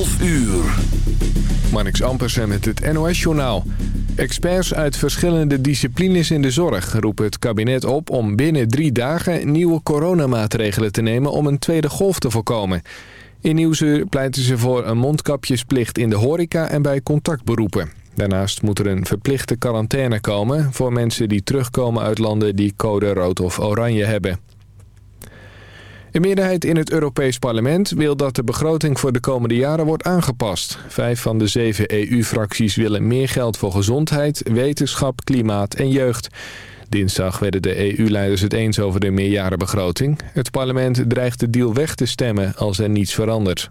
12 uur. Marnix Ampersen met het NOS-journaal. Experts uit verschillende disciplines in de zorg roepen het kabinet op... om binnen drie dagen nieuwe coronamaatregelen te nemen om een tweede golf te voorkomen. In Nieuwsuur pleiten ze voor een mondkapjesplicht in de horeca en bij contactberoepen. Daarnaast moet er een verplichte quarantaine komen... voor mensen die terugkomen uit landen die code rood of oranje hebben. Een meerderheid in het Europees Parlement wil dat de begroting voor de komende jaren wordt aangepast. Vijf van de zeven EU-fracties willen meer geld voor gezondheid, wetenschap, klimaat en jeugd. Dinsdag werden de EU-leiders het eens over de meerjarenbegroting. Het parlement dreigt de deal weg te stemmen als er niets verandert.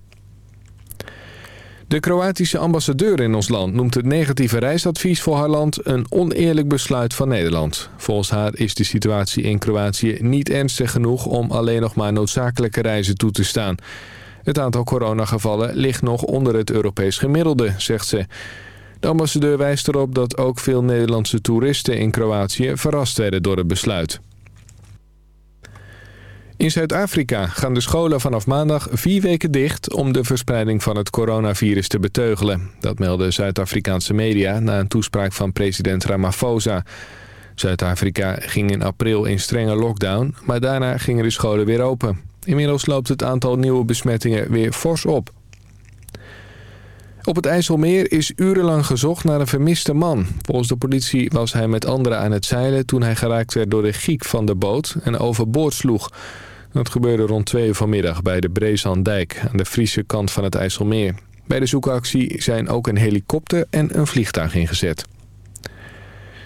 De Kroatische ambassadeur in ons land noemt het negatieve reisadvies voor haar land een oneerlijk besluit van Nederland. Volgens haar is de situatie in Kroatië niet ernstig genoeg om alleen nog maar noodzakelijke reizen toe te staan. Het aantal coronagevallen ligt nog onder het Europees gemiddelde, zegt ze. De ambassadeur wijst erop dat ook veel Nederlandse toeristen in Kroatië verrast werden door het besluit. In Zuid-Afrika gaan de scholen vanaf maandag vier weken dicht om de verspreiding van het coronavirus te beteugelen. Dat melden Zuid-Afrikaanse media na een toespraak van president Ramaphosa. Zuid-Afrika ging in april in strenge lockdown, maar daarna gingen de scholen weer open. Inmiddels loopt het aantal nieuwe besmettingen weer fors op. Op het IJsselmeer is urenlang gezocht naar een vermiste man. Volgens de politie was hij met anderen aan het zeilen toen hij geraakt werd door de giek van de boot en overboord sloeg. Dat gebeurde rond twee uur vanmiddag bij de Breesandijk aan de Friese kant van het IJsselmeer. Bij de zoekactie zijn ook een helikopter en een vliegtuig ingezet.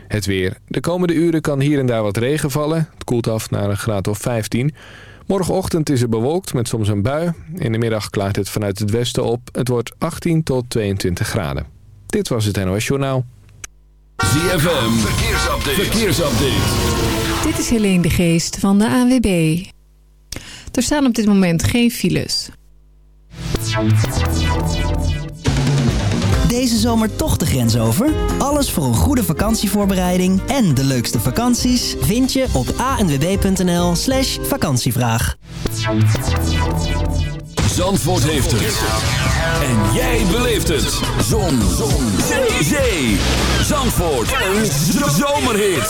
Het weer. De komende uren kan hier en daar wat regen vallen. Het koelt af naar een graad of 15. Morgenochtend is het bewolkt met soms een bui. In de middag klaart het vanuit het westen op. Het wordt 18 tot 22 graden. Dit was het NOS Journaal. ZFM, verkeersupdate. verkeersupdate. Dit is Helene de Geest van de AWB. Er staan op dit moment geen files. Deze zomer toch de grens over? Alles voor een goede vakantievoorbereiding en de leukste vakanties vind je op anwb.nl slash vakantievraag. Zandvoort heeft het. En jij beleeft het. Zon. Zon. Zee. Zee. Zandvoort. Een zomerhit.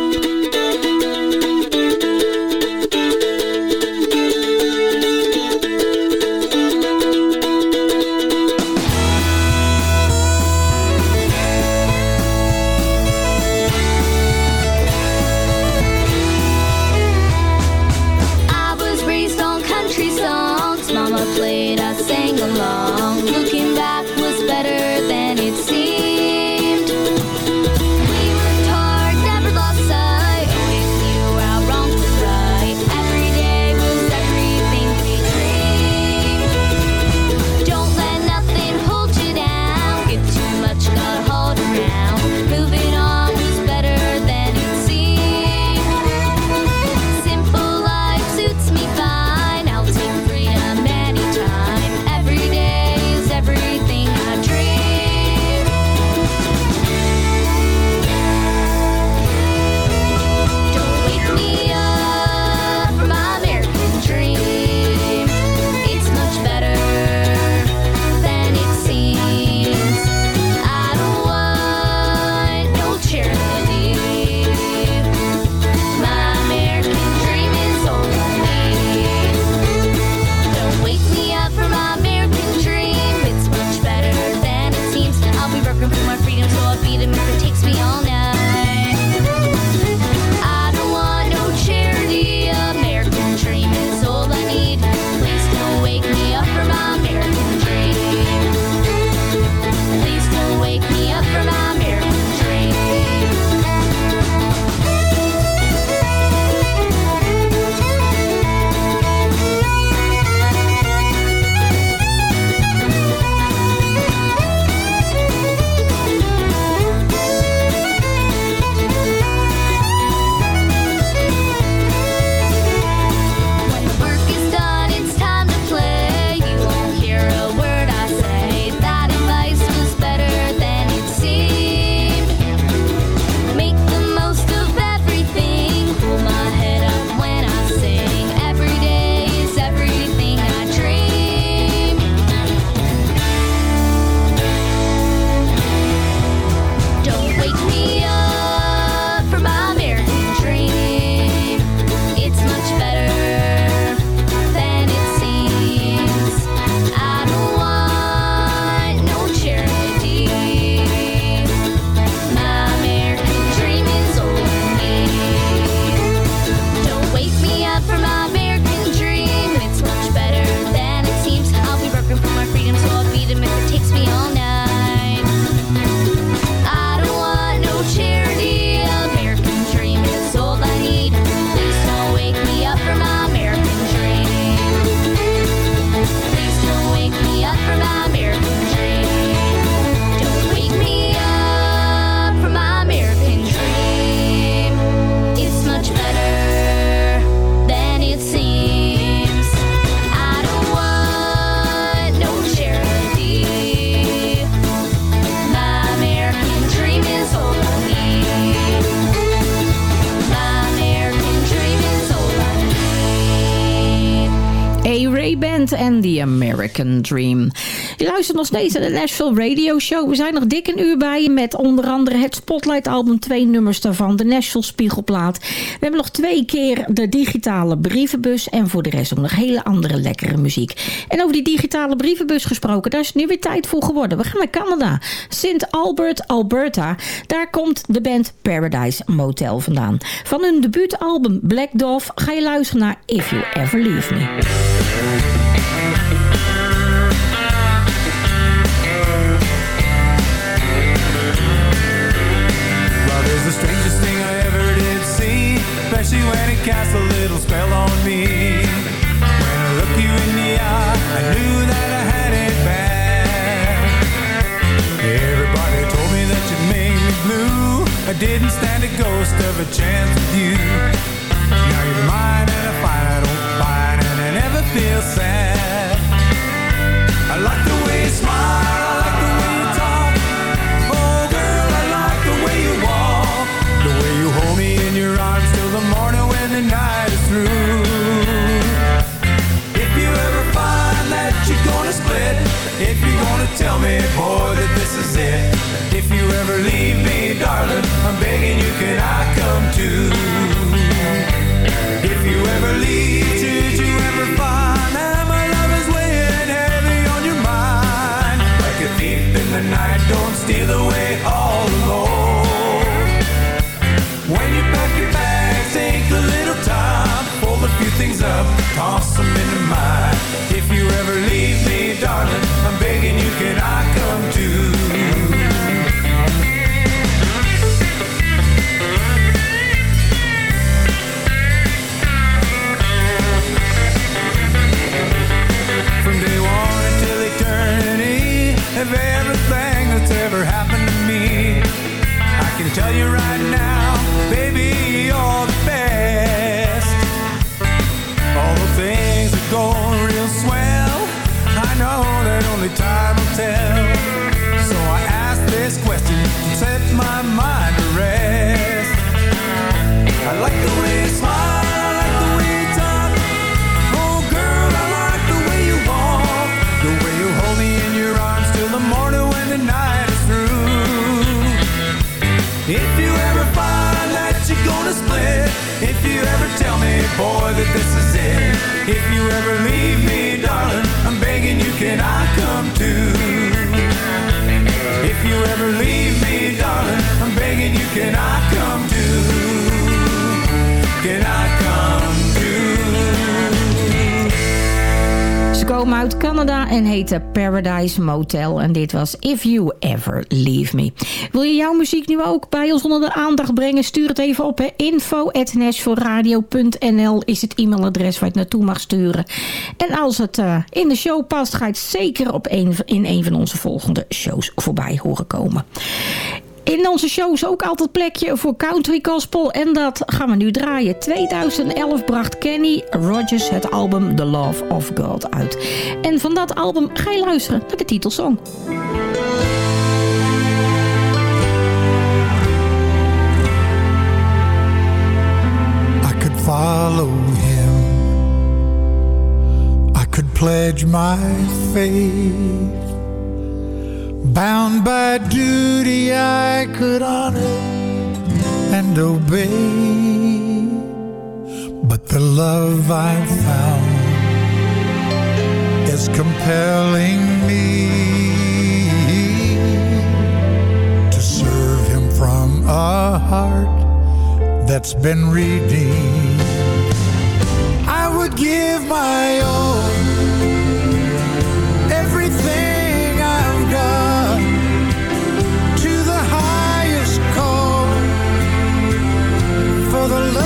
American Dream. Je luistert nog steeds naar de Nashville Radio Show. We zijn nog dik een uur bij je met onder andere het Spotlight album. Twee nummers daarvan, de Nashville Spiegelplaat. We hebben nog twee keer de digitale brievenbus. En voor de rest ook nog hele andere lekkere muziek. En over die digitale brievenbus gesproken, daar is nu weer tijd voor geworden. We gaan naar Canada. St. Albert, Alberta. Daar komt de band Paradise Motel vandaan. Van hun debuutalbum Black Dove ga je luisteren naar If You Ever Leave Me. Casts a little spell on me. When I look you in the eye, I knew that I had it bad. Everybody told me that you made me blue. I didn't stand a ghost of a chance with you. Now you're mine and I find I don't find and I never feel sad. If you ever leave me, darling, can I come too? Can I come Ze komen uit Canada en heten Paradise Motel. En dit was If You Ever Leave Me. Wil je jouw muziek nu ook bij ons onder de aandacht brengen? Stuur het even op. info.nashvilleradio.nl is het e-mailadres waar je het naartoe mag sturen. En als het uh, in de show past, ga je het zeker op in een van onze volgende shows voorbij horen komen. In onze show is ook altijd plekje voor country gospel. En dat gaan we nu draaien. 2011 bracht Kenny Rogers het album The Love of God uit. En van dat album ga je luisteren naar de titelsong. I could follow him. I could pledge my faith. Bound by duty, I could honor and obey. But the love I found is compelling me to serve him from a heart that's been redeemed. I would give my all, for the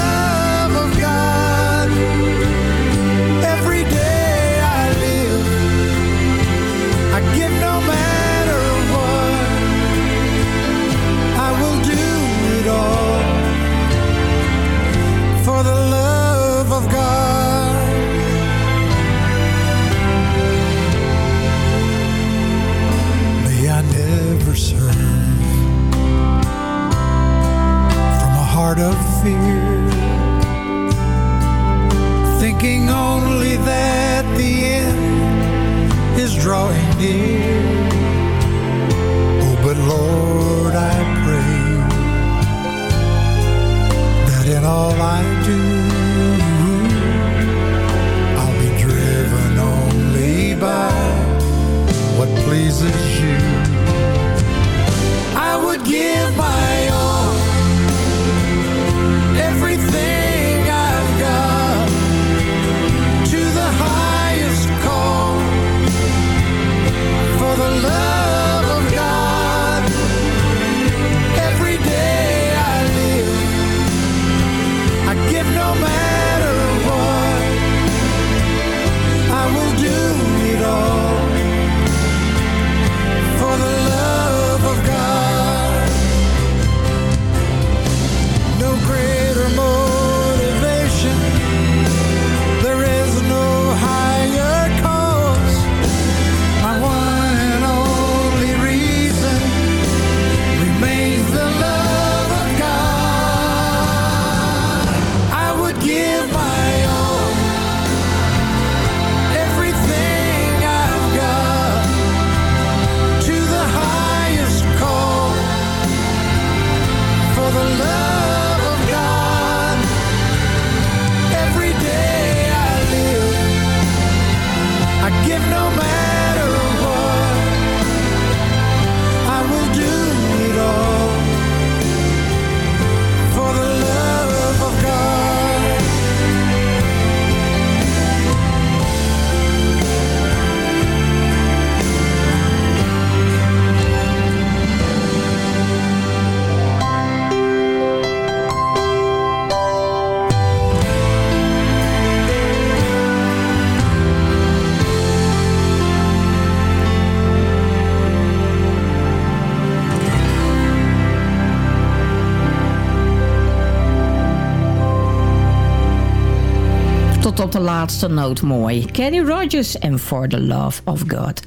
laatste noot mooi. Kenny Rogers en For the Love of God.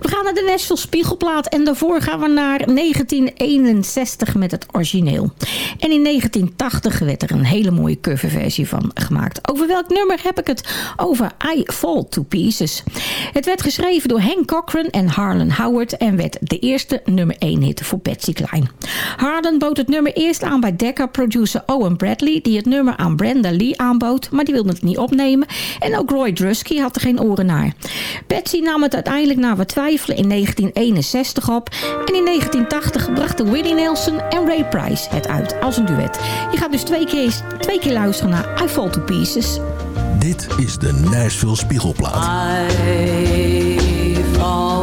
We gaan naar de Nashville Spiegelplaat en daarvoor gaan we naar 1961 met het origineel. En in 1980 werd er een hele mooie coverversie van gemaakt. Over welk nummer heb ik het? Over I Fall to Pieces. Het werd geschreven door Hank Cochran en Harlan Howard en werd de eerste nummer 1 hit voor Patsy Cline. Harlan bood het nummer eerst aan bij Decca-producer Owen Bradley, die het nummer aan Brenda Lee aanbood, maar die wilde het niet opnemen. En ook Roy Drusky had er geen oren naar. Patsy nam het uiteindelijk na wat twijfelen in 1961 op. En in 1980 brachten Willie Nelson en Ray Price het uit als een duet. Je gaat dus twee keer, twee keer luisteren naar I Fall to Pieces. Dit is de Nashville Spiegelplaat. I fall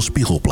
Spiegelplaat.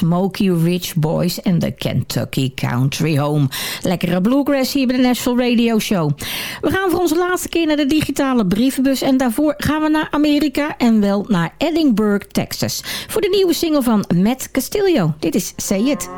Smoky Ridge Boys en de Kentucky Country Home. Lekkere bluegrass hier bij de Nashville Radio Show. We gaan voor onze laatste keer naar de digitale brievenbus en daarvoor gaan we naar Amerika en wel naar Edinburgh, Texas. Voor de nieuwe single van Matt Castillo. Dit is. Say it,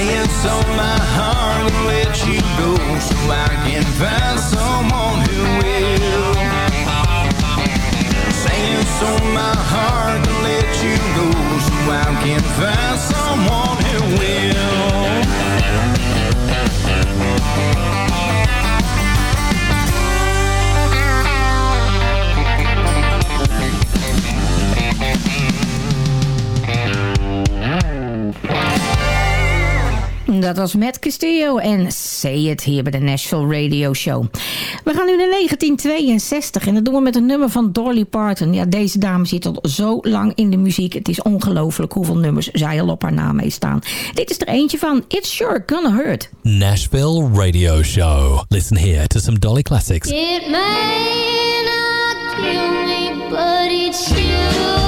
Say it so my heart let you go so I can find someone who will. Say it so my heart let you go so I can find someone who will. Dat was Matt Castillo en Say It hier bij de Nashville Radio Show. We gaan nu naar 1962 en dat doen we met een nummer van Dolly Parton. Ja, deze dame zit al zo lang in de muziek. Het is ongelooflijk hoeveel nummers zij al op haar naam heeft staan. Dit is er eentje van It's Sure Gonna Hurt. Nashville Radio Show. Listen here to some Dolly classics. It may not kill me, but it's sure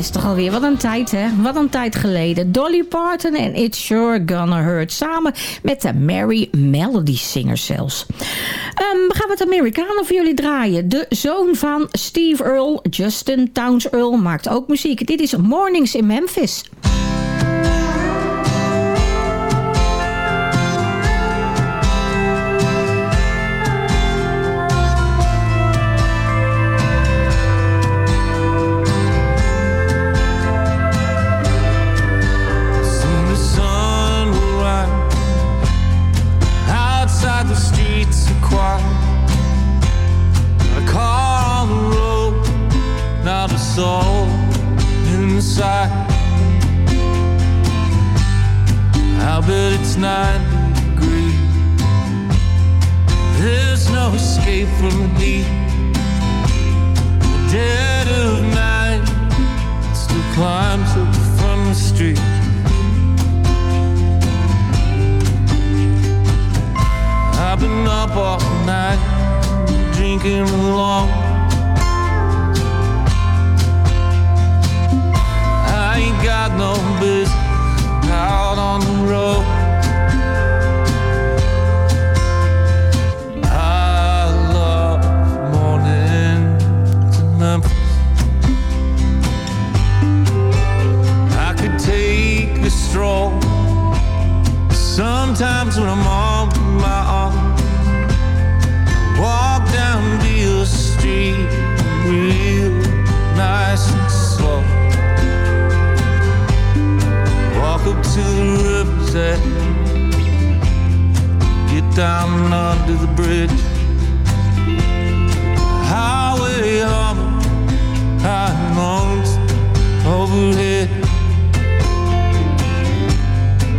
1962 alweer. Wat een tijd, hè? Wat een tijd geleden. Dolly Parton en It's Sure Gonna Hurt. Samen met de Mary Melody Singers zelfs. Ehm, we gaan wat Amerikanen voor jullie draaien. De zoon van Steve Earle, Justin Towns Earle, maakt ook muziek. Dit is Mornings in Memphis. Not a soul inside. I bet it's 90 degrees. There's no escape from the heat. The dead of night still climbs up from the street. I've been up all night, drinking along. Got no business out on the road. I love mornings in Memphis. I could take a stroll. Sometimes when I'm on To the river's get down under the bridge. Highway humming, high notes overhead.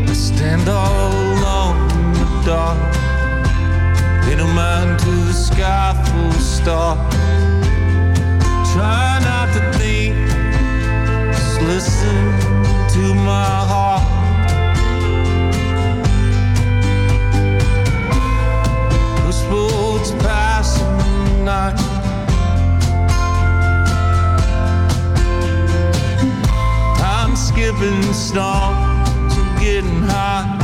I stand all alone in the dark. Pay no mind to the sky full of stars. Try not to think, just listen to my night. I'm skipping stones and getting high.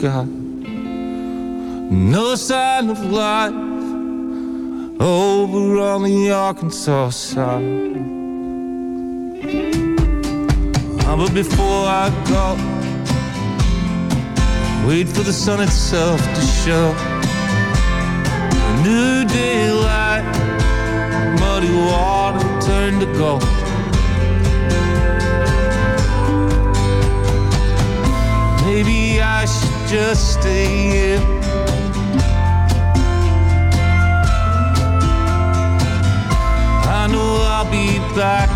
Sky. No sign of life over on the Arkansas side. But before I go, wait for the sun itself to show. A new daylight, muddy water turn to gold. Maybe I should just stay here. I know I'll be back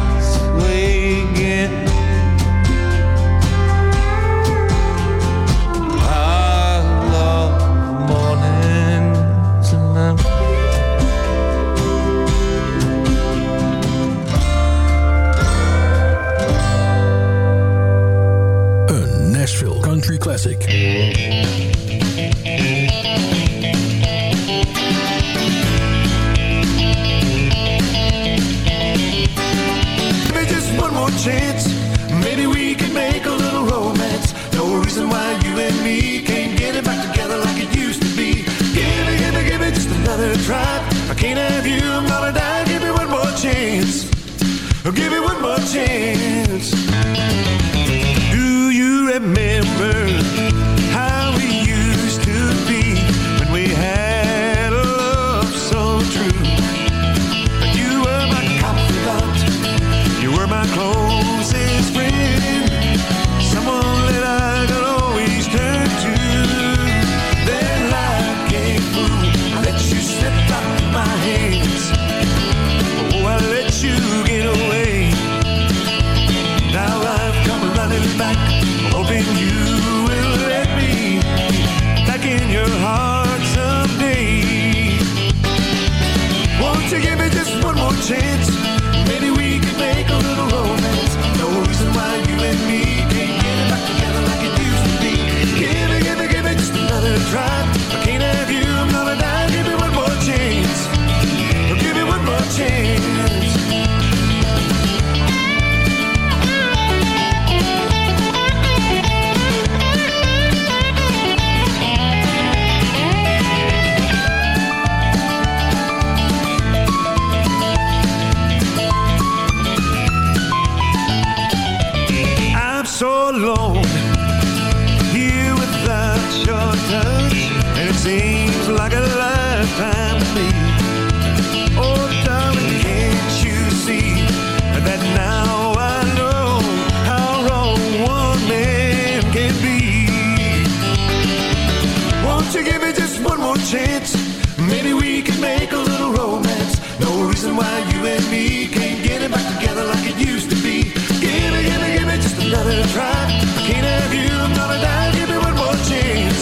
give me just one more chance? Maybe we can make a little romance. No reason why you and me can't get it back together like it used to be. Give me, give me, give me just another try. I can't have you, I'm gonna die. Give me one more chance.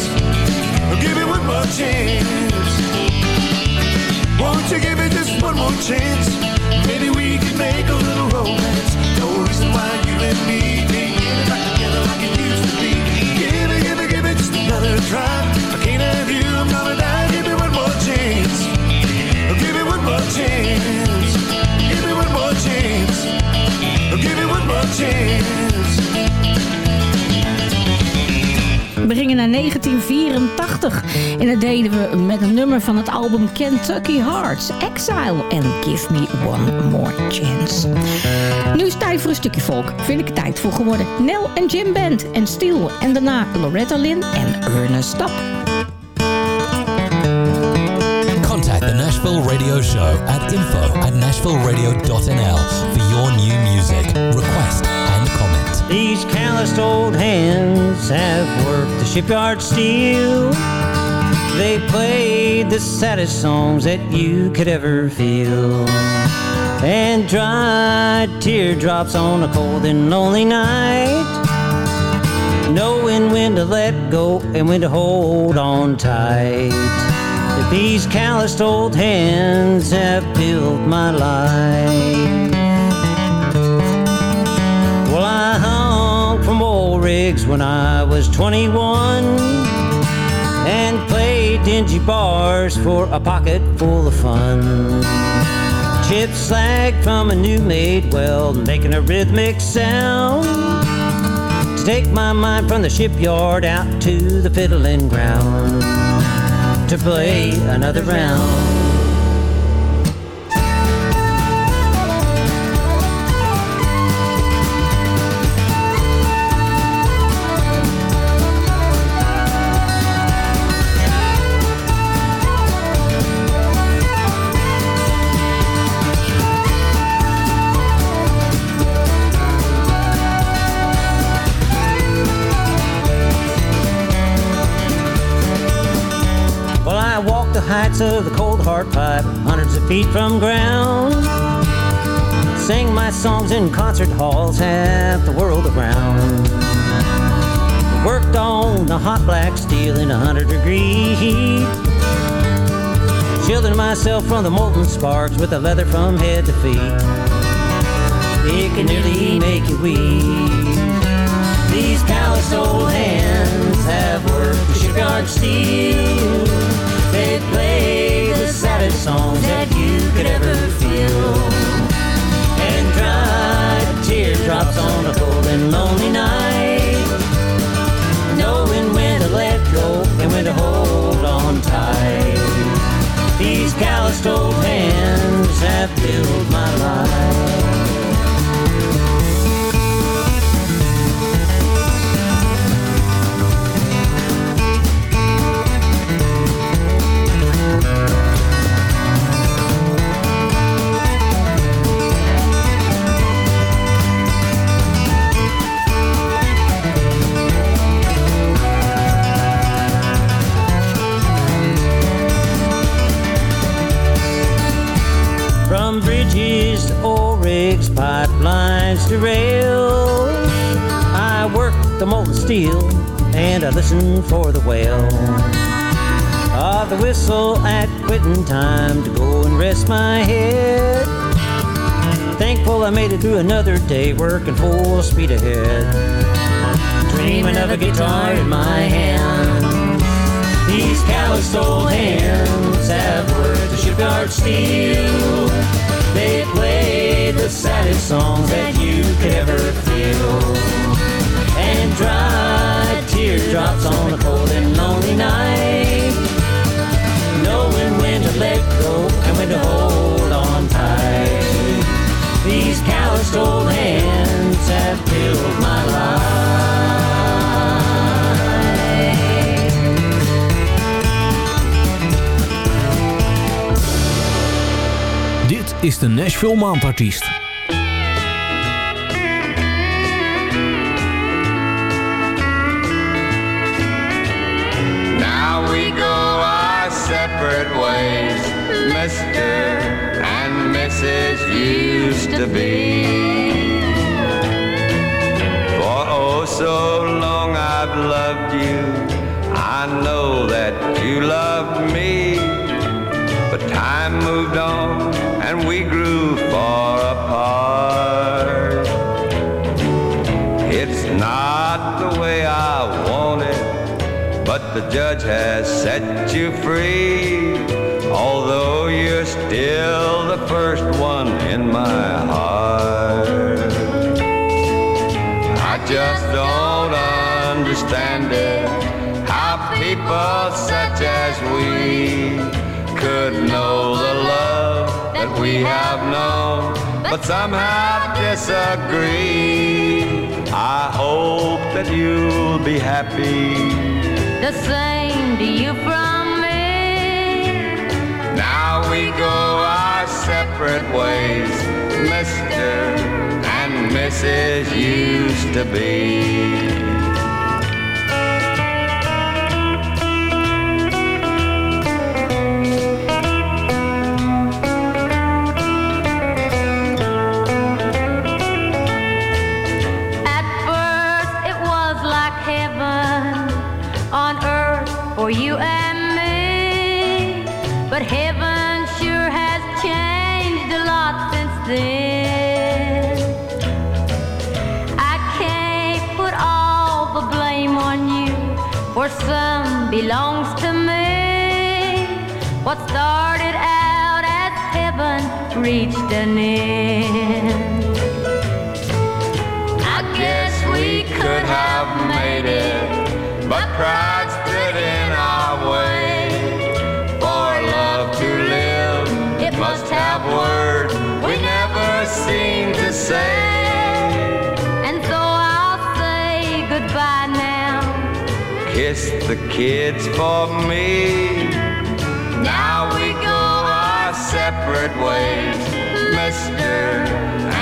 Give me one more chance. Won't you give me just one more chance? Maybe we can make a little romance. No reason why you and me can't get it back together like it used to be. Give me, give me, give me just another try. We brengen naar 1984 en dat deden we met een nummer van het album Kentucky Hearts, Exile en Give Me One More Chance. Nu is het tijd voor een stukje volk, vind ik het tijd voor geworden. Nel en Jim Band en Steel en daarna Loretta Lynn en Ernest Stapp. Contact the Nashville Radio Show at info at nashvilleradio.nl for your new music, request and. These calloused old hands have worked the shipyard steel. They played the saddest songs that you could ever feel. And dried teardrops on a cold and lonely night. Knowing when to let go and when to hold on tight. These calloused old hands have built my life. Rigs when I was 21 and played dingy bars for a pocket full of fun. Chips slag from a new made well, making a rhythmic sound to take my mind from the shipyard out to the fiddling ground to play another round. Of the cold heart pipe, hundreds of feet from ground. Sing my songs in concert halls, half the world around. Worked on the hot black steel in a hundred degree heat. Shielding myself from the molten sparks with the leather from head to feet. It can nearly make you weep. These callous old hands have worked the shipyard steel. They play the saddest songs that you could ever feel. And dry teardrops on a cold and lonely night. Knowing when to let go and when to hold on tight. These calloused old hands have built I made it through another day working full speed ahead. Dreaming of a guitar in my hand. These calloused old hands have worked the shipyard steel. They play the saddest songs that you could ever feel. And dry teardrops on a cold and lonely night. Knowing when to let go and when to hold. These calloused old hands have filled my life. Dit is de Nashville Maandartiest. Now we go our separate ways, Mr. and used to be. For oh so long I've loved you, I know that you loved me. But time moved on and we grew far apart. It's not the way I want it. But the judge has set you free. Although still the first one in my heart. I just don't understand it. How people such as we could know the love that we have known, but somehow disagree. I hope that you'll be happy The same to you from we go our separate ways, Mr. and Mrs. used to be. At first it was like heaven on earth for you and me. But heaven some belongs to me. What started out as heaven reached an end. I guess we could have made it, but pride stood in our way. For love to live, it must have words we never seem to say. And so I'll say goodbye. Kiss the kids for me. Now we go our separate ways, Mr.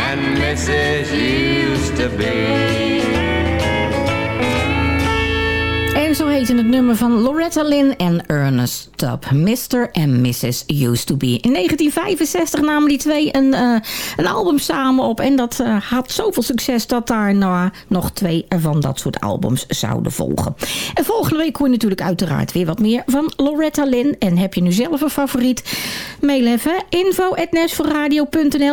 and Mrs. used to be. En zo heette het nummer van Loretta Lynn en Ernest Tubb. Mr. and Mrs. Used to Be. In 1965 namen die twee een, eh, een album samen op. En dat eh, had zoveel succes dat daarna nog twee van dat soort albums zouden volgen. En volgende week hoor je natuurlijk uiteraard weer wat meer van Loretta Lynn. En heb je nu zelf een favoriet? Mail even.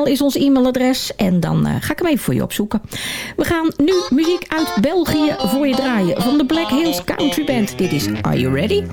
is ons e-mailadres. En dan eh, ga ik hem even voor je opzoeken. We gaan nu muziek uit België voor je draaien. Van de Black Hills Country Band. Dit is Are You Ready?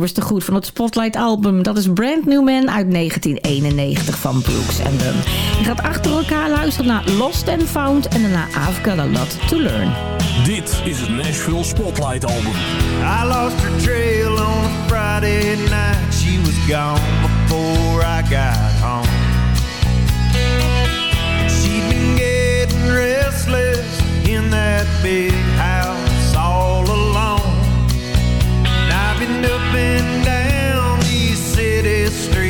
nummers goed van het Spotlight album. Dat is Brand New Man uit 1991 van Brooks and Dunn. Je gaat achter elkaar luisteren naar Lost and Found en daarna I've Got A Lot To Learn. Dit is het Nashville Spotlight album. I lost her trail on Friday night. She was gone before I got home. Been getting restless in that bed. down these city streets.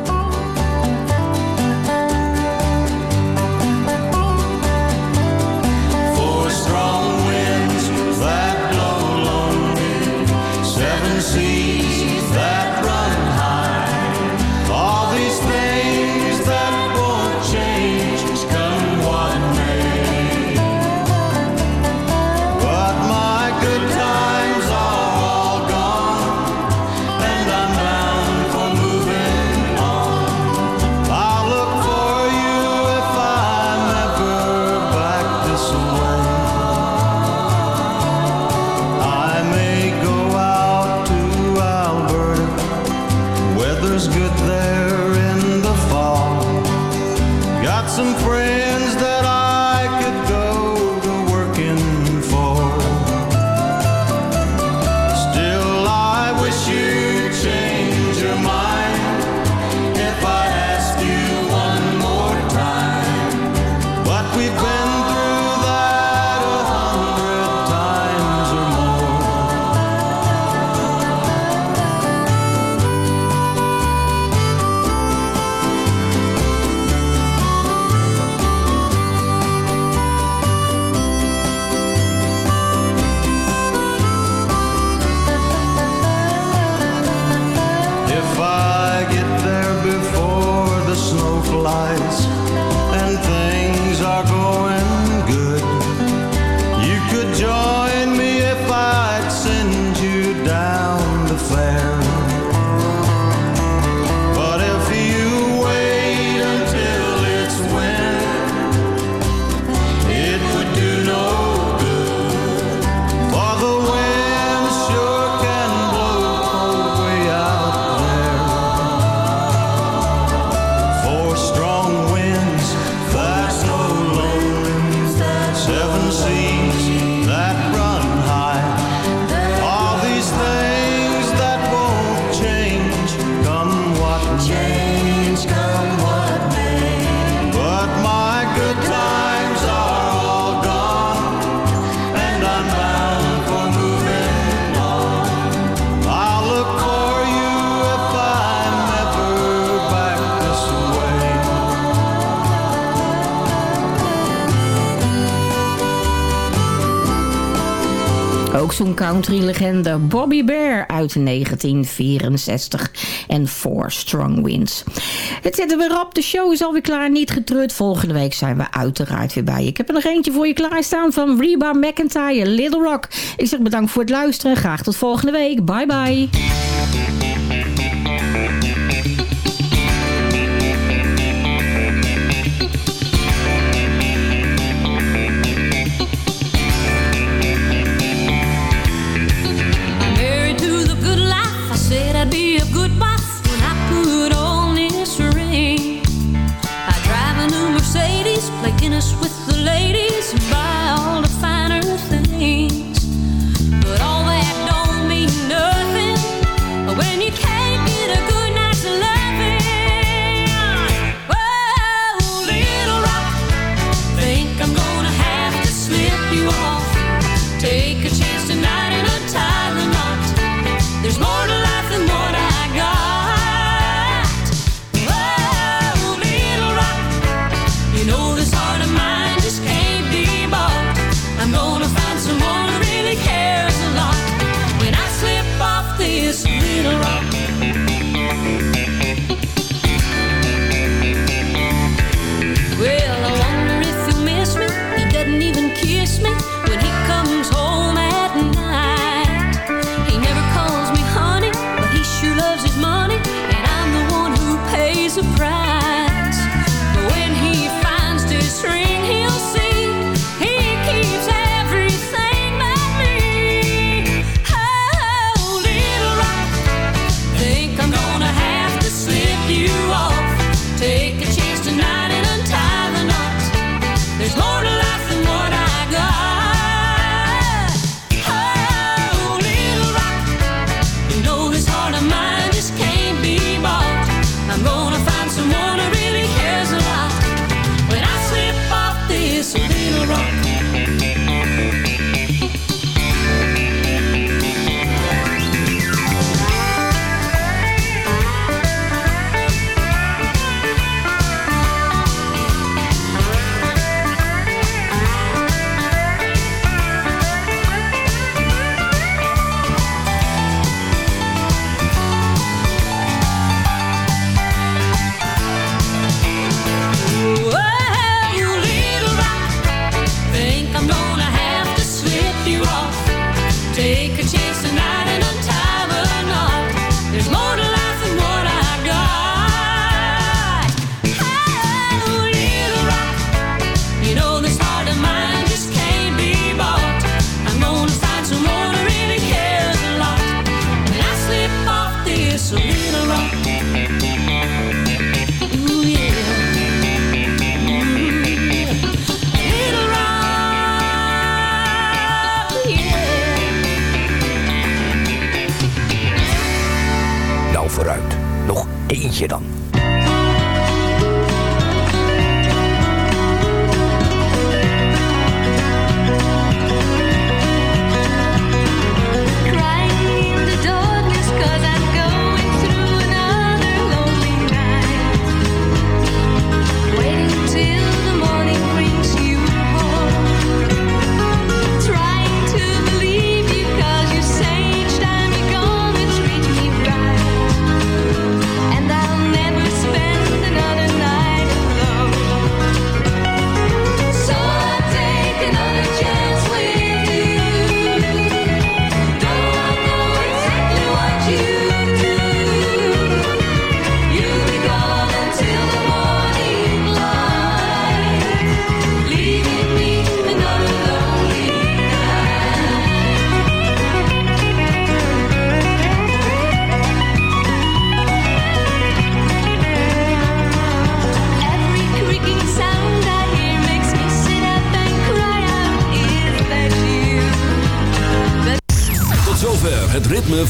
Legende Bobby Bear uit 1964 en Four Strong Winds. Het zetten we rap, de show is alweer klaar, niet getreurd. Volgende week zijn we uiteraard weer bij. Ik heb er nog eentje voor je klaarstaan van Reba McIntyre, Little Rock. Ik zeg bedankt voor het luisteren, graag tot volgende week. Bye bye.